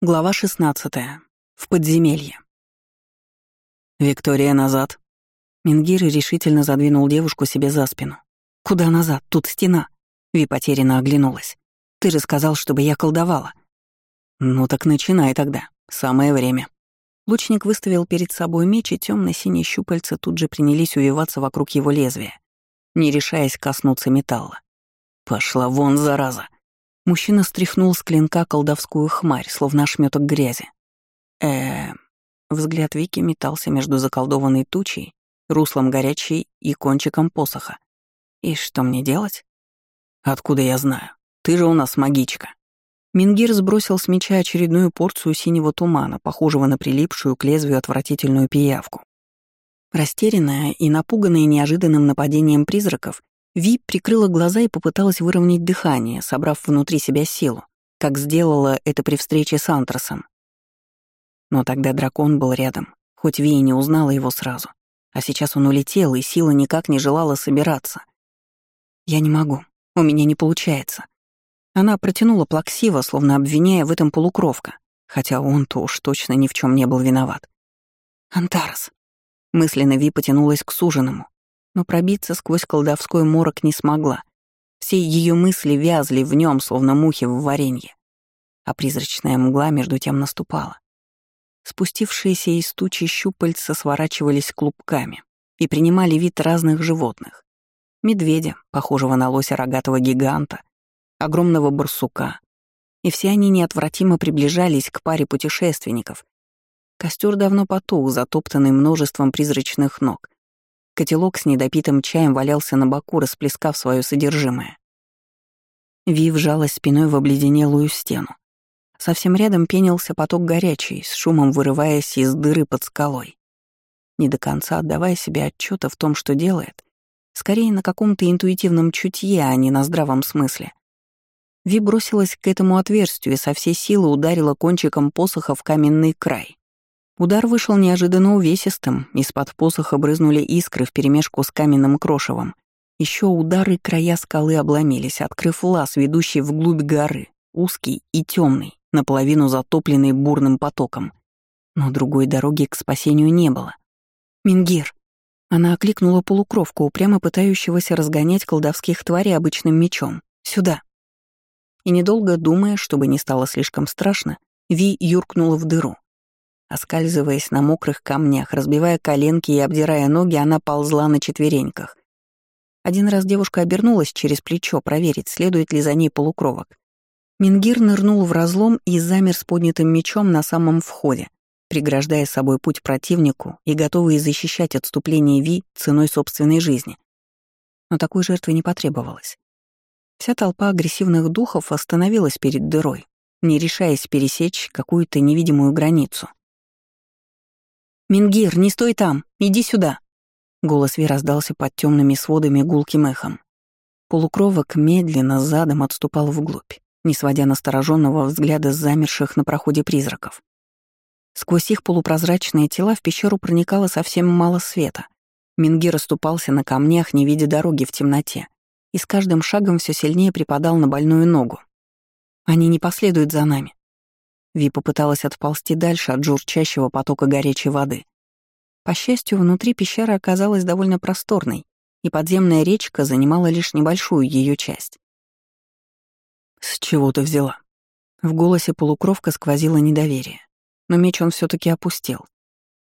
Глава 16. В подземелье. «Виктория, назад!» Мингир решительно задвинул девушку себе за спину. «Куда назад? Тут стена!» Ви потерянно оглянулась. «Ты же сказал, чтобы я колдовала». «Ну так начинай тогда. Самое время». Лучник выставил перед собой меч, и темно синие щупальца тут же принялись увиваться вокруг его лезвия, не решаясь коснуться металла. «Пошла вон, зараза!» Мужчина стряхнул с клинка колдовскую хмарь, словно ошметок грязи. э Взгляд Вики метался между заколдованной тучей, руслом горячей и кончиком посоха. И что мне делать? Откуда я знаю? Ты же у нас магичка. Мингир сбросил с меча очередную порцию синего тумана, похожего на прилипшую к лезвию отвратительную пиявку. Растерянная и напуганная неожиданным нападением призраков, Ви прикрыла глаза и попыталась выровнять дыхание, собрав внутри себя силу, как сделала это при встрече с Антрасом. Но тогда дракон был рядом, хоть Ви и не узнала его сразу. А сейчас он улетел, и сила никак не желала собираться. «Я не могу, у меня не получается». Она протянула плаксиво, словно обвиняя в этом полукровка, хотя он-то уж точно ни в чем не был виноват. «Антарас». Мысленно Ви потянулась к суженому, но пробиться сквозь колдовской морок не смогла. Все ее мысли вязли в нем, словно мухи в варенье. А призрачная мгла между тем наступала. Спустившиеся из тучи щупальца сворачивались клубками и принимали вид разных животных. Медведя, похожего на лося рогатого гиганта, огромного барсука. И все они неотвратимо приближались к паре путешественников. Костер давно потух, затоптанный множеством призрачных ног, Котелок с недопитым чаем валялся на боку, расплескав свое содержимое. Ви вжалась спиной в обледенелую стену. Совсем рядом пенился поток горячий, с шумом вырываясь из дыры под скалой. Не до конца отдавая себе отчета в том, что делает, скорее на каком-то интуитивном чутье, а не на здравом смысле. Ви бросилась к этому отверстию и со всей силы ударила кончиком посоха в каменный край. Удар вышел неожиданно увесистым, из-под посоха брызнули искры вперемешку с каменным крошевом. Еще удары края скалы обломились, открыв лаз, ведущий вглубь горы, узкий и темный, наполовину затопленный бурным потоком. Но другой дороги к спасению не было. «Мингир!» Она окликнула полукровку, упрямо пытающегося разгонять колдовских тварей обычным мечом. «Сюда!» И недолго думая, чтобы не стало слишком страшно, Ви юркнула в дыру, Оскальзываясь на мокрых камнях, разбивая коленки и обдирая ноги, она ползла на четвереньках. Один раз девушка обернулась через плечо проверить, следует ли за ней полукровок. Мингир нырнул в разлом и замер с поднятым мечом на самом входе, преграждая собой путь противнику и готовый защищать отступление Ви ценой собственной жизни. Но такой жертвы не потребовалось. Вся толпа агрессивных духов остановилась перед дырой, не решаясь пересечь какую-то невидимую границу. «Мингир, не стой там! Иди сюда!» Голос Ви раздался под темными сводами гулким эхом. Полукровок медленно задом отступал вглубь, не сводя настороженного взгляда с замерших на проходе призраков. Сквозь их полупрозрачные тела в пещеру проникало совсем мало света. Мингир оступался на камнях, не видя дороги в темноте, и с каждым шагом все сильнее припадал на больную ногу. «Они не последуют за нами. Ви попыталась отползти дальше от журчащего потока горячей воды. По счастью, внутри пещеры оказалась довольно просторной, и подземная речка занимала лишь небольшую ее часть. «С чего ты взяла?» В голосе полукровка сквозило недоверие, но меч он все таки опустил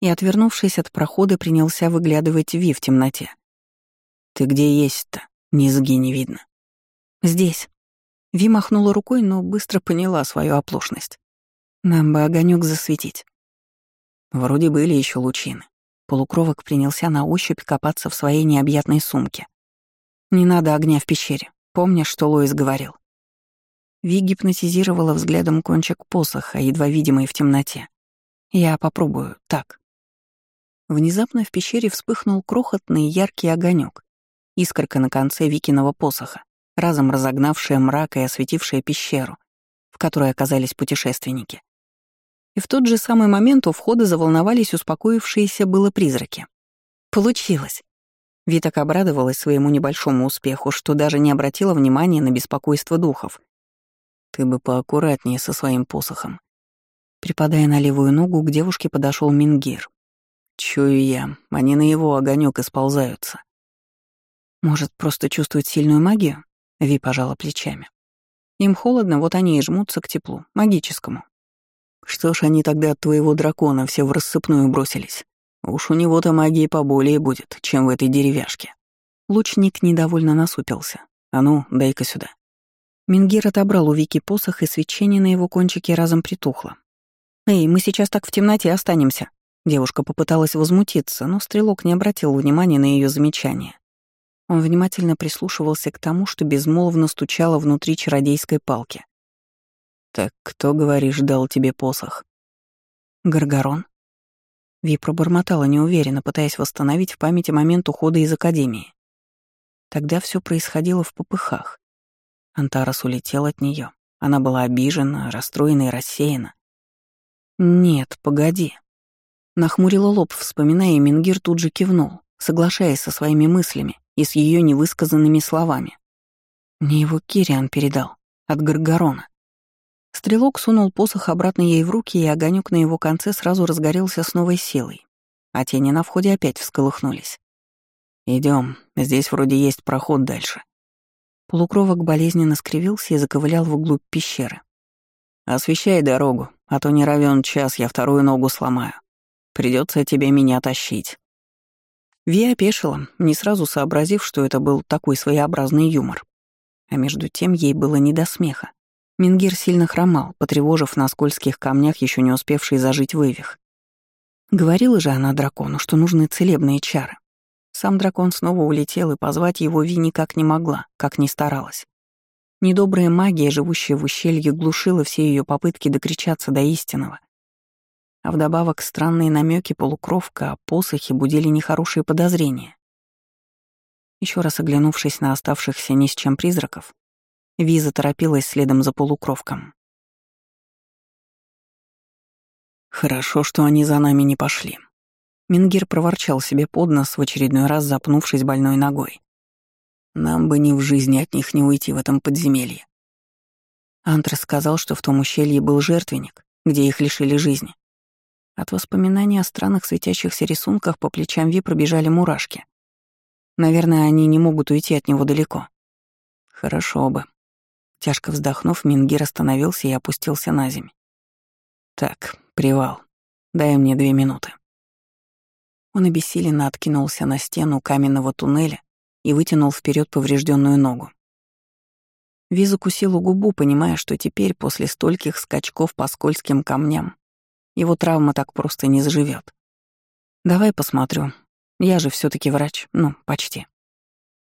и, отвернувшись от прохода, принялся выглядывать Ви в темноте. «Ты где есть-то? Низги не видно». «Здесь». Ви махнула рукой, но быстро поняла свою оплошность. Нам бы огонек засветить. Вроде были еще лучины. Полукровок принялся на ощупь копаться в своей необъятной сумке. «Не надо огня в пещере. Помнишь, что Лоис говорил?» Ви гипнотизировала взглядом кончик посоха, едва видимый в темноте. «Я попробую. Так». Внезапно в пещере вспыхнул крохотный яркий огонек, искорка на конце Викиного посоха, разом разогнавшая мрак и осветившая пещеру, в которой оказались путешественники. И в тот же самый момент у входа заволновались успокоившиеся было призраки. Получилось. Виток обрадовалась своему небольшому успеху, что даже не обратила внимания на беспокойство духов. «Ты бы поаккуратнее со своим посохом». Припадая на левую ногу, к девушке подошел Мингир. Чую я, они на его огонек исползаются. Может, просто чувствуют сильную магию? Ви пожала плечами. Им холодно, вот они и жмутся к теплу, магическому. Что ж они тогда от твоего дракона все в рассыпную бросились? Уж у него-то магии поболее будет, чем в этой деревяшке. Лучник недовольно насупился. А ну, дай-ка сюда. Мингир отобрал у Вики посох, и свечение на его кончике разом притухло. «Эй, мы сейчас так в темноте останемся». Девушка попыталась возмутиться, но стрелок не обратил внимания на ее замечание. Он внимательно прислушивался к тому, что безмолвно стучало внутри чародейской палки. «Так кто, говоришь, дал тебе посох?» «Гаргарон». Ви пробормотала неуверенно, пытаясь восстановить в памяти момент ухода из Академии. Тогда все происходило в попыхах. Антарас улетел от нее. Она была обижена, расстроена и рассеяна. «Нет, погоди». Нахмурила лоб, вспоминая, и Мингир тут же кивнул, соглашаясь со своими мыслями и с ее невысказанными словами. Мне его Кириан передал, от Гаргарона. Стрелок сунул посох обратно ей в руки, и огонек на его конце сразу разгорелся с новой силой, а тени на входе опять всколыхнулись. Идем, здесь вроде есть проход дальше. Полукровок болезненно скривился и заковылял в углу пещеры. «Освещай дорогу, а то не равен час, я вторую ногу сломаю. Придется тебе меня тащить». Ви опешила, не сразу сообразив, что это был такой своеобразный юмор. А между тем ей было не до смеха. Мингир сильно хромал, потревожив на скользких камнях еще не успевший зажить вывих. Говорила же она дракону, что нужны целебные чары. Сам дракон снова улетел, и позвать его Ви никак не могла, как ни старалась. Недобрая магия, живущая в ущелье, глушила все ее попытки докричаться до истинного. А вдобавок странные намеки полукровка о посохе будили нехорошие подозрения. Еще раз оглянувшись на оставшихся ни с чем призраков, Виза торопилась следом за полукровком. «Хорошо, что они за нами не пошли». Мингир проворчал себе под нос, в очередной раз запнувшись больной ногой. «Нам бы ни в жизни от них не уйти в этом подземелье». Антрас сказал, что в том ущелье был жертвенник, где их лишили жизни. От воспоминаний о странных светящихся рисунках по плечам Ви пробежали мурашки. Наверное, они не могут уйти от него далеко. Хорошо бы. Тяжко вздохнув, Мингир остановился и опустился на землю. «Так, привал. Дай мне две минуты». Он обессиленно откинулся на стену каменного туннеля и вытянул вперед поврежденную ногу. Ви закусила губу, понимая, что теперь, после стольких скачков по скользким камням, его травма так просто не заживет. Давай посмотрю. Я же все таки врач. Ну, почти.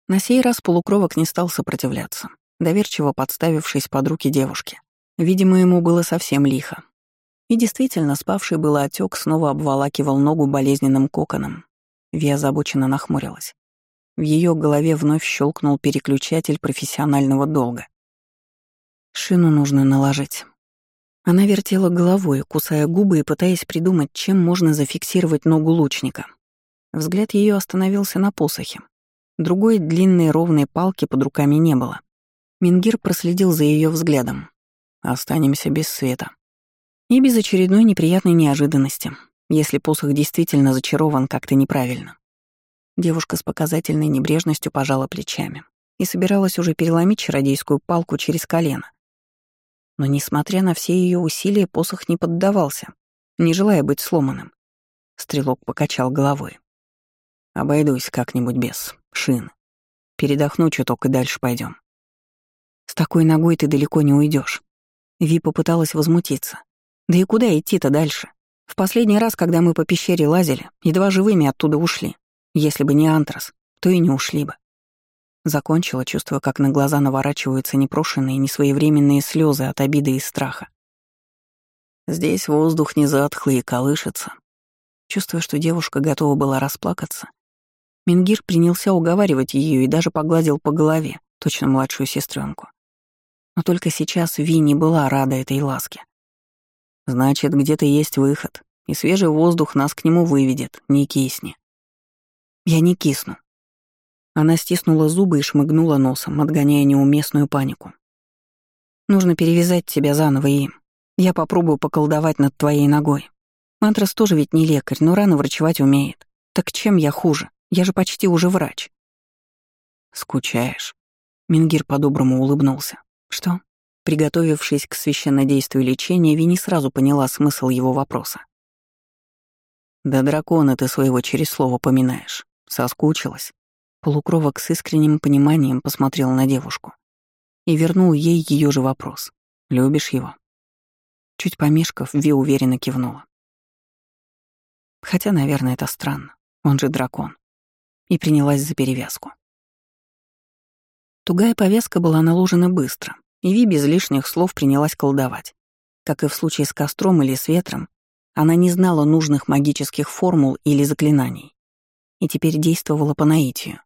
На сей раз полукровок не стал сопротивляться, доверчиво подставившись под руки девушки. Видимо, ему было совсем лихо. И действительно, спавший был отек снова обволакивал ногу болезненным коконом. Ви озабоченно нахмурилась. В ее голове вновь щелкнул переключатель профессионального долга. Шину нужно наложить. Она вертела головой, кусая губы и пытаясь придумать, чем можно зафиксировать ногу лучника. Взгляд ее остановился на посохе. Другой длинной ровной палки под руками не было. Мингир проследил за ее взглядом. «Останемся без света». И без очередной неприятной неожиданности, если посох действительно зачарован как-то неправильно. Девушка с показательной небрежностью пожала плечами и собиралась уже переломить чародейскую палку через колено, но, несмотря на все ее усилия, посох не поддавался, не желая быть сломанным. Стрелок покачал головой. «Обойдусь как-нибудь без шин. Передохну чуток и дальше пойдем. С такой ногой ты далеко не уйдешь. Ви попыталась возмутиться. Да и куда идти-то дальше? В последний раз, когда мы по пещере лазили, едва живыми оттуда ушли. Если бы не антрас, то и не ушли бы. Закончила, чувствуя, как на глаза наворачиваются непрошенные, несвоевременные слезы от обиды и страха. Здесь воздух не затхлый и колышется. Чувствуя, что девушка готова была расплакаться, Мингир принялся уговаривать ее и даже погладил по голове, точно младшую сестренку. Но только сейчас Ви не была рада этой ласке. «Значит, где-то есть выход, и свежий воздух нас к нему выведет, не кисни». «Я не кисну», она стиснула зубы и шмыгнула носом, отгоняя неуместную панику. «Нужно перевязать тебя заново и...» Я попробую поколдовать над твоей ногой. Мантрас тоже ведь не лекарь, но рано врачевать умеет. Так чем я хуже? Я же почти уже врач. Скучаешь. Мингир по-доброму улыбнулся. Что? Приготовившись к священнодействию лечения, Ви не сразу поняла смысл его вопроса. «Да дракона ты своего через слово поминаешь. Соскучилась». Полукровок с искренним пониманием посмотрел на девушку и вернул ей ее же вопрос. «Любишь его?» Чуть помешков, Ви уверенно кивнула. Хотя, наверное, это странно. Он же дракон. И принялась за перевязку. Тугая повязка была наложена быстро, и Ви без лишних слов принялась колдовать. Как и в случае с костром или с ветром, она не знала нужных магических формул или заклинаний. И теперь действовала по наитию.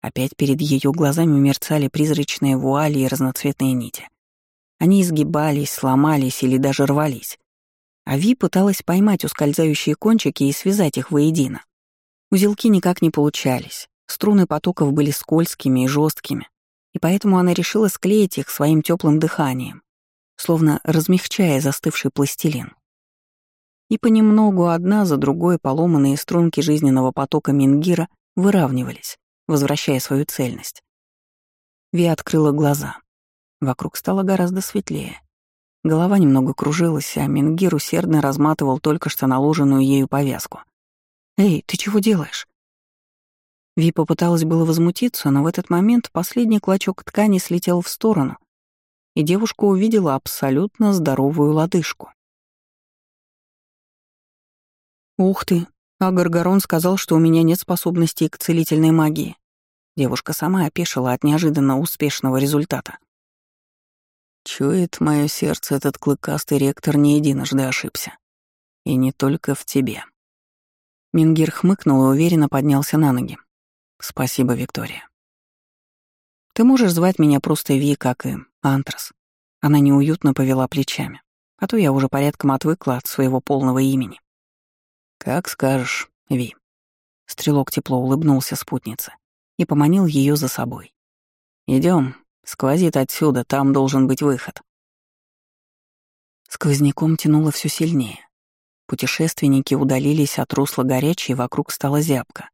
Опять перед ее глазами мерцали призрачные вуали и разноцветные нити. Они изгибались, сломались или даже рвались. А Ви пыталась поймать ускользающие кончики и связать их воедино. Узелки никак не получались, струны потоков были скользкими и жесткими, и поэтому она решила склеить их своим теплым дыханием, словно размягчая застывший пластилин. И понемногу одна за другой поломанные струнки жизненного потока Мингира выравнивались, возвращая свою цельность. Ви открыла глаза. Вокруг стало гораздо светлее. Голова немного кружилась, а Мингир усердно разматывал только что наложенную ею повязку. «Эй, ты чего делаешь?» Ви попыталась было возмутиться, но в этот момент последний клочок ткани слетел в сторону, и девушка увидела абсолютно здоровую лодыжку. «Ух ты!» А Гаргарон сказал, что у меня нет способностей к целительной магии. Девушка сама опешила от неожиданно успешного результата. Чует мое сердце, этот клыкастый ректор не единожды ошибся. И не только в тебе. Мингир хмыкнул и уверенно поднялся на ноги. Спасибо, Виктория. Ты можешь звать меня просто Ви, как и Антрас. Она неуютно повела плечами, а то я уже порядком отвыкла от своего полного имени. «Как скажешь, Ви». Стрелок тепло улыбнулся спутнице и поманил ее за собой. Идем, сквозит отсюда, там должен быть выход». Сквозняком тянуло все сильнее. Путешественники удалились от русла горячей, вокруг стала зябка.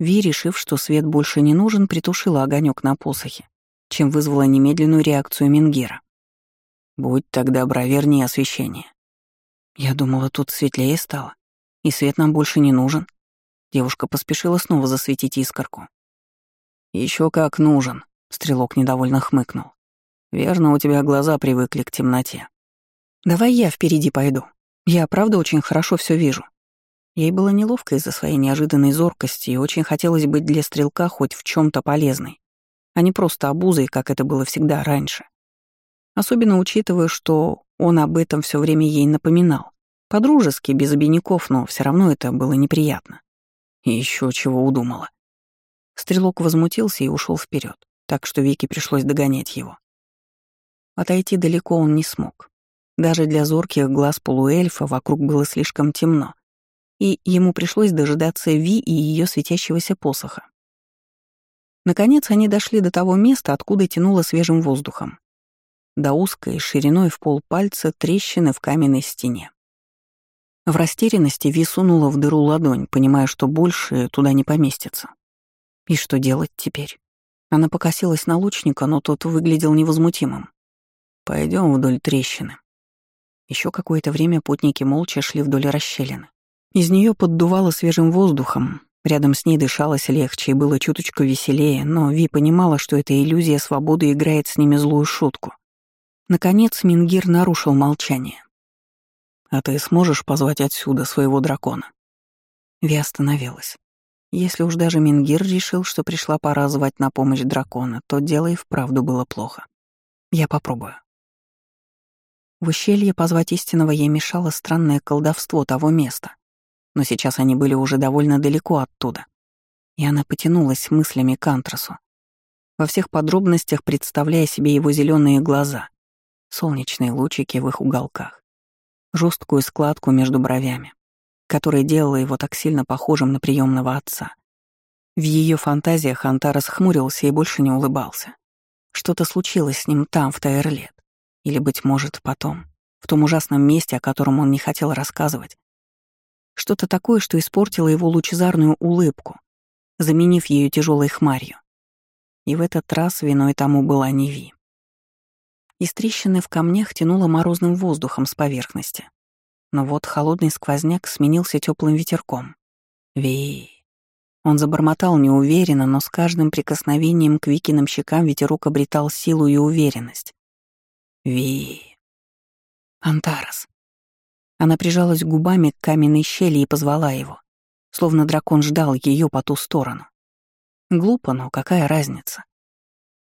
Ви, решив, что свет больше не нужен, притушила огонек на посохе, чем вызвала немедленную реакцию Мингира. «Будь тогда добра, верни освещение». Я думала, тут светлее стало. И свет нам больше не нужен. Девушка поспешила снова засветить искорку. Еще как нужен, стрелок недовольно хмыкнул. Верно, у тебя глаза привыкли к темноте. Давай я впереди пойду. Я правда очень хорошо все вижу. Ей было неловко из-за своей неожиданной зоркости, и очень хотелось быть для стрелка хоть в чем то полезной, а не просто обузой, как это было всегда раньше. Особенно учитывая, что он об этом все время ей напоминал. По-дружески, без обиняков, но все равно это было неприятно. И еще чего удумала. Стрелок возмутился и ушел вперед, так что Вике пришлось догонять его. Отойти далеко он не смог. Даже для зорких глаз полуэльфа вокруг было слишком темно, и ему пришлось дожидаться Ви и ее светящегося посоха. Наконец они дошли до того места, откуда тянуло свежим воздухом. До узкой, шириной в полпальца трещины в каменной стене. В растерянности Ви сунула в дыру ладонь, понимая, что больше туда не поместится. И что делать теперь? Она покосилась на лучника, но тот выглядел невозмутимым. Пойдем вдоль трещины. Еще какое-то время путники молча шли вдоль расщелины. Из нее поддувало свежим воздухом, рядом с ней дышалось легче и было чуточку веселее, но Ви понимала, что эта иллюзия свободы играет с ними злую шутку. Наконец Мингир нарушил молчание. А ты сможешь позвать отсюда своего дракона?» Ви остановилась. Если уж даже Мингир решил, что пришла пора звать на помощь дракона, то дело и вправду было плохо. Я попробую. В ущелье позвать истинного ей мешало странное колдовство того места. Но сейчас они были уже довольно далеко оттуда. И она потянулась мыслями к Антрасу, во всех подробностях представляя себе его зеленые глаза, солнечные лучики в их уголках, жесткую складку между бровями, которая делала его так сильно похожим на приемного отца. В ее фантазиях Антарас хмурился и больше не улыбался. Что-то случилось с ним там, в Тайрлет. Или, быть может, потом, в том ужасном месте, о котором он не хотел рассказывать. Что-то такое, что испортило его лучезарную улыбку, заменив ее тяжелой хмарью. И в этот раз виной тому была не Ви. Из трещины в камнях тянуло морозным воздухом с поверхности. Но вот холодный сквозняк сменился теплым ветерком. Ви. Он забормотал неуверенно, но с каждым прикосновением к Викиным щекам ветерок обретал силу и уверенность. Ви. Антарас. Она прижалась губами к каменной щели и позвала его, словно дракон ждал ее по ту сторону. Глупо, но какая разница?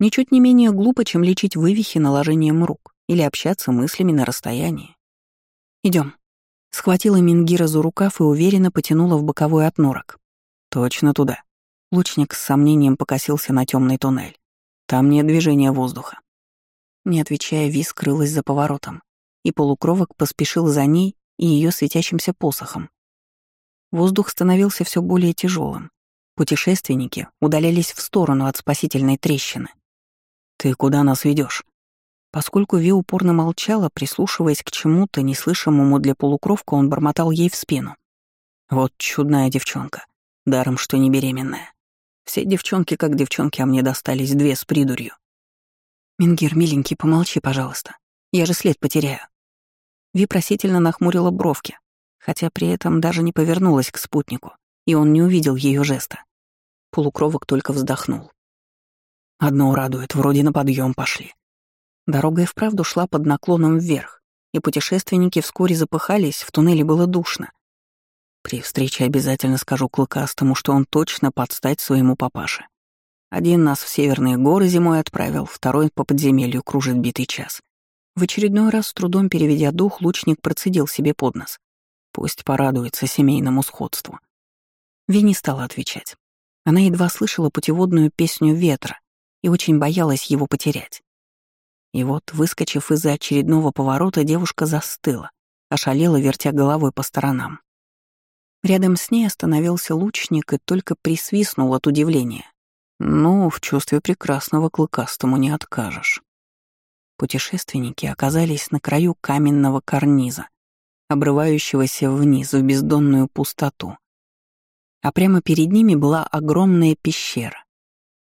Ничуть не менее глупо, чем лечить вывихи наложением рук или общаться мыслями на расстоянии. Идем. Схватила Мингира за рукав и уверенно потянула в боковой отнорок. Точно туда. Лучник с сомнением покосился на темный туннель. Там нет движения воздуха. Не отвечая, Ви скрылась за поворотом, и полукровок поспешил за ней и ее светящимся посохом. Воздух становился все более тяжелым. Путешественники удалялись в сторону от спасительной трещины. «Ты куда нас ведешь? Поскольку Ви упорно молчала, прислушиваясь к чему-то неслышимому для полукровка, он бормотал ей в спину. «Вот чудная девчонка. Даром, что не беременная. Все девчонки как девчонки, а мне достались две с придурью. Мингир, миленький, помолчи, пожалуйста. Я же след потеряю. Ви просительно нахмурила бровки, хотя при этом даже не повернулась к спутнику, и он не увидел ее жеста. Полукровок только вздохнул. Одно радует, вроде на подъем пошли. Дорога и вправду шла под наклоном вверх, и путешественники вскоре запыхались, в туннеле было душно. При встрече обязательно скажу Клыкастому, что он точно подстать своему папаше. Один нас в северные горы зимой отправил, второй по подземелью кружит битый час. В очередной раз с трудом переведя дух, лучник процедил себе под нос. Пусть порадуется семейному сходству. Вини стала отвечать. Она едва слышала путеводную песню ветра и очень боялась его потерять. И вот, выскочив из-за очередного поворота, девушка застыла, ошалела, вертя головой по сторонам. Рядом с ней остановился лучник и только присвистнул от удивления. Ну, в чувстве прекрасного клыкастому не откажешь. Путешественники оказались на краю каменного карниза, обрывающегося вниз в бездонную пустоту. А прямо перед ними была огромная пещера,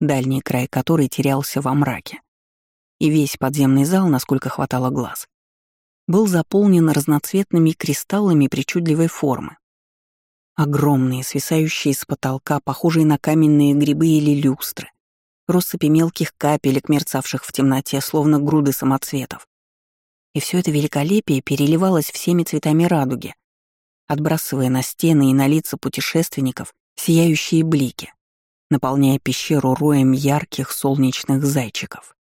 дальний край которой терялся во мраке. И весь подземный зал, насколько хватало глаз, был заполнен разноцветными кристаллами причудливой формы, Огромные, свисающие с потолка, похожие на каменные грибы или люстры. Россыпи мелких капелек, мерцавших в темноте, словно груды самоцветов. И все это великолепие переливалось всеми цветами радуги, отбрасывая на стены и на лица путешественников сияющие блики, наполняя пещеру роем ярких солнечных зайчиков.